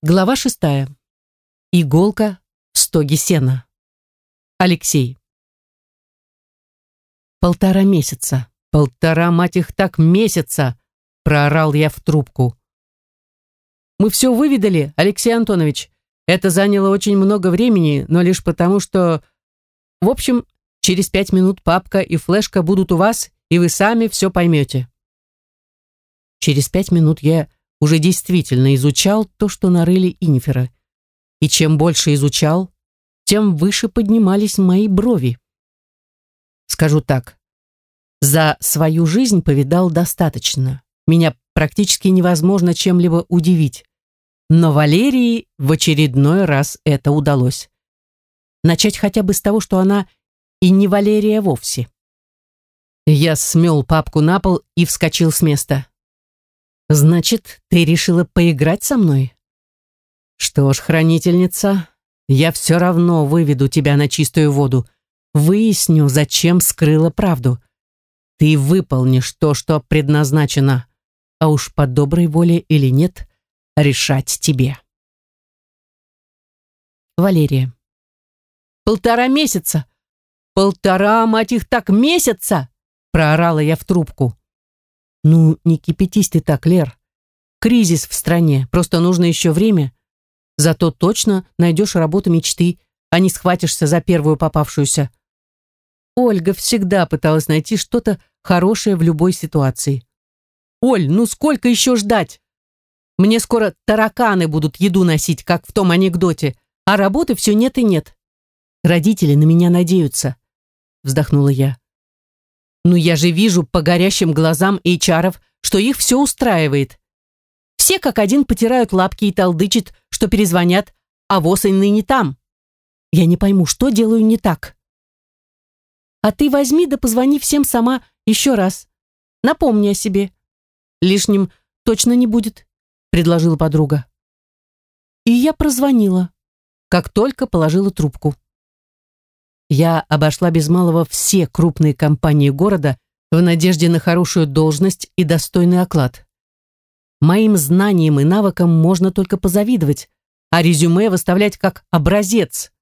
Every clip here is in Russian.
Глава шестая. Иголка в стоге сена. Алексей. Полтора месяца. Полтора, мать их, так месяца, проорал я в трубку. Мы все выведали, Алексей Антонович. Это заняло очень много времени, но лишь потому, что... В общем, через пять минут папка и флешка будут у вас, и вы сами все поймете. Через пять минут я уже действительно изучал то, что нарыли Инфера. И чем больше изучал, тем выше поднимались мои брови. Скажу так, за свою жизнь повидал достаточно. Меня практически невозможно чем-либо удивить. Но Валерии в очередной раз это удалось. Начать хотя бы с того, что она и не Валерия вовсе. Я смел папку на пол и вскочил с места. Значит, ты решила поиграть со мной? Что ж, хранительница, я все равно выведу тебя на чистую воду. Выясню, зачем скрыла правду. Ты выполнишь то, что предназначено, а уж по доброй воле или нет, решать тебе. Валерия. Полтора месяца! Полтора, мать их, так месяца! Проорала я в трубку. Ну, не кипятись ты так, Лер. Кризис в стране, просто нужно еще время. Зато точно найдешь работу мечты, а не схватишься за первую попавшуюся. Ольга всегда пыталась найти что-то хорошее в любой ситуации. «Оль, ну сколько еще ждать? Мне скоро тараканы будут еду носить, как в том анекдоте, а работы все нет и нет. Родители на меня надеются», — вздохнула я. Ну я же вижу по горящим глазам HR, что их все устраивает. Все как один потирают лапки и толдычат, что перезвонят, а ВОЗ и ныне там. Я не пойму, что делаю не так. А ты возьми да позвони всем сама еще раз. Напомни о себе. Лишним точно не будет, предложила подруга. И я прозвонила, как только положила трубку. Я обошла без малого все крупные компании города в надежде на хорошую должность и достойный оклад. Моим знаниям и навыкам можно только позавидовать, а резюме выставлять как образец.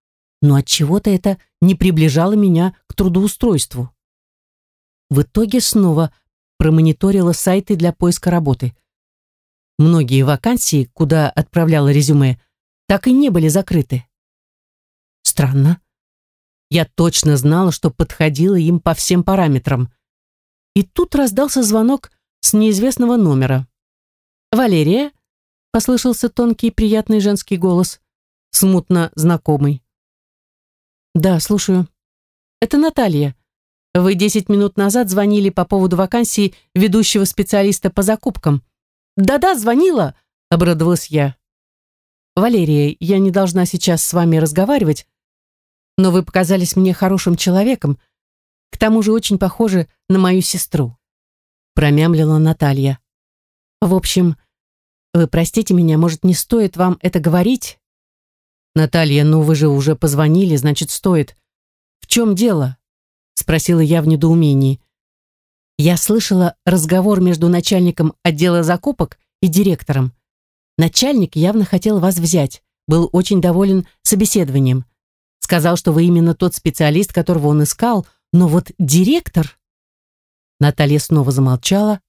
Но от чего-то это не приближало меня к трудоустройству. В итоге снова промониторила сайты для поиска работы. Многие вакансии, куда отправляла резюме, так и не были закрыты. Странно. Я точно знала, что подходила им по всем параметрам. И тут раздался звонок с неизвестного номера. «Валерия?» — послышался тонкий приятный женский голос, смутно знакомый. «Да, слушаю. Это Наталья. Вы десять минут назад звонили по поводу вакансии ведущего специалиста по закупкам». «Да-да, звонила!» — обрадовалась я. «Валерия, я не должна сейчас с вами разговаривать, но вы показались мне хорошим человеком, к тому же очень похожи на мою сестру», промямлила Наталья. «В общем, вы простите меня, может, не стоит вам это говорить?» «Наталья, ну вы же уже позвонили, значит, стоит. В чем дело?» спросила я в недоумении. Я слышала разговор между начальником отдела закупок и директором. Начальник явно хотел вас взять, был очень доволен собеседованием. Сказал, что вы именно тот специалист, которого он искал, но вот директор...» Наталья снова замолчала,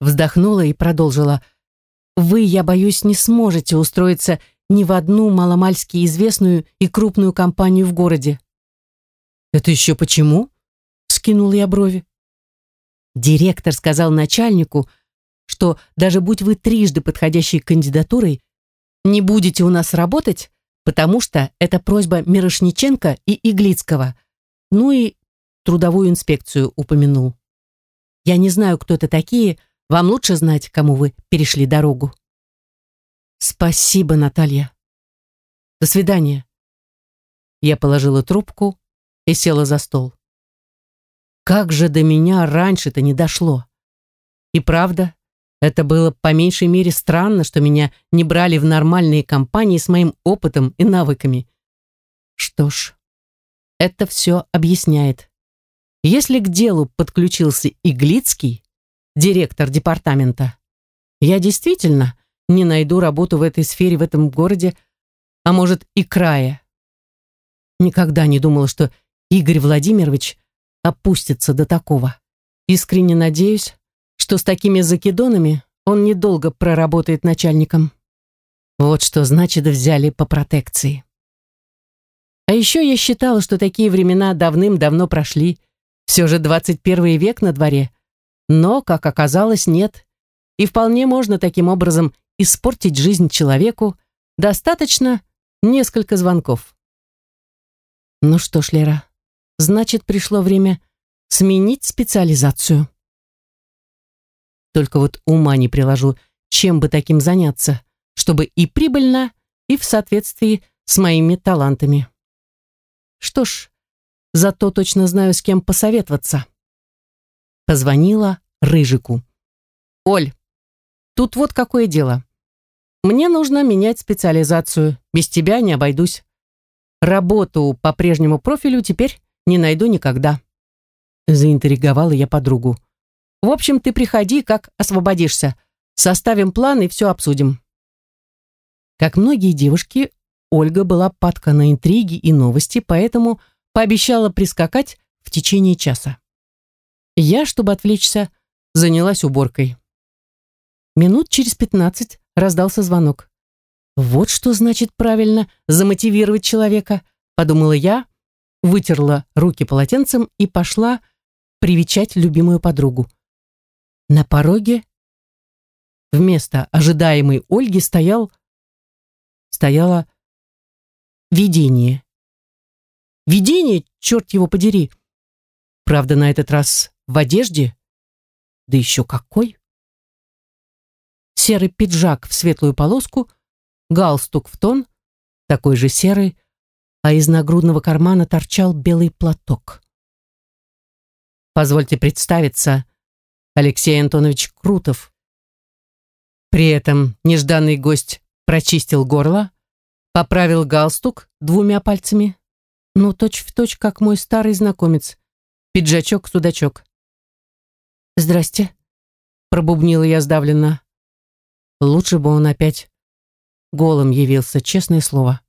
вздохнула и продолжила. «Вы, я боюсь, не сможете устроиться ни в одну маломальски известную и крупную компанию в городе». «Это еще почему?» — скинул я брови. Директор сказал начальнику, что даже будь вы трижды подходящей кандидатурой, не будете у нас работать, потому что это просьба Мирошниченко и Иглицкого. Ну и трудовую инспекцию упомянул. Я не знаю, кто это такие, вам лучше знать, кому вы перешли дорогу. Спасибо, Наталья. До свидания. Я положила трубку и села за стол. Как же до меня раньше-то не дошло. И правда, это было по меньшей мере странно, что меня не брали в нормальные компании с моим опытом и навыками. Что ж, это все объясняет. Если к делу подключился Иглицкий, директор департамента, я действительно не найду работу в этой сфере в этом городе, а может и крае. Никогда не думала, что Игорь Владимирович опустится до такого. Искренне надеюсь, что с такими закидонами он недолго проработает начальником. Вот что значит взяли по протекции. А еще я считала, что такие времена давным-давно прошли. Все же 21 век на дворе. Но, как оказалось, нет. И вполне можно таким образом испортить жизнь человеку. Достаточно несколько звонков. Ну что ж, Лера, значит, пришло время сменить специализацию. Только вот ума не приложу, чем бы таким заняться, чтобы и прибыльно, и в соответствии с моими талантами. Что ж, зато точно знаю, с кем посоветоваться. Позвонила Рыжику. «Оль, тут вот какое дело. Мне нужно менять специализацию. Без тебя не обойдусь. Работу по прежнему профилю теперь не найду никогда». Заинтриговала я подругу. «В общем, ты приходи, как освободишься. Составим план и все обсудим». Как многие девушки, Ольга была падка на интриги и новости, поэтому пообещала прискакать в течение часа. Я, чтобы отвлечься, занялась уборкой. Минут через пятнадцать раздался звонок. «Вот что значит правильно замотивировать человека», подумала я, вытерла руки полотенцем и пошла привечать любимую подругу. На пороге вместо ожидаемой Ольги стоял стояло видение. Видение, черт его подери. Правда, на этот раз в одежде, да еще какой. Серый пиджак в светлую полоску, галстук в тон, такой же серый, а из нагрудного кармана торчал белый платок. Позвольте представиться, Алексей Антонович Крутов. При этом нежданный гость прочистил горло, поправил галстук двумя пальцами, ну, точь-в-точь, точь, как мой старый знакомец, пиджачок-судачок. «Здрасте», — пробубнила я сдавленно. Лучше бы он опять голым явился, честное слово.